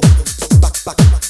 back, back, back.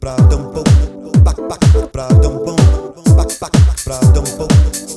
pra tão pouco, pra tão bom, pra tão pouco.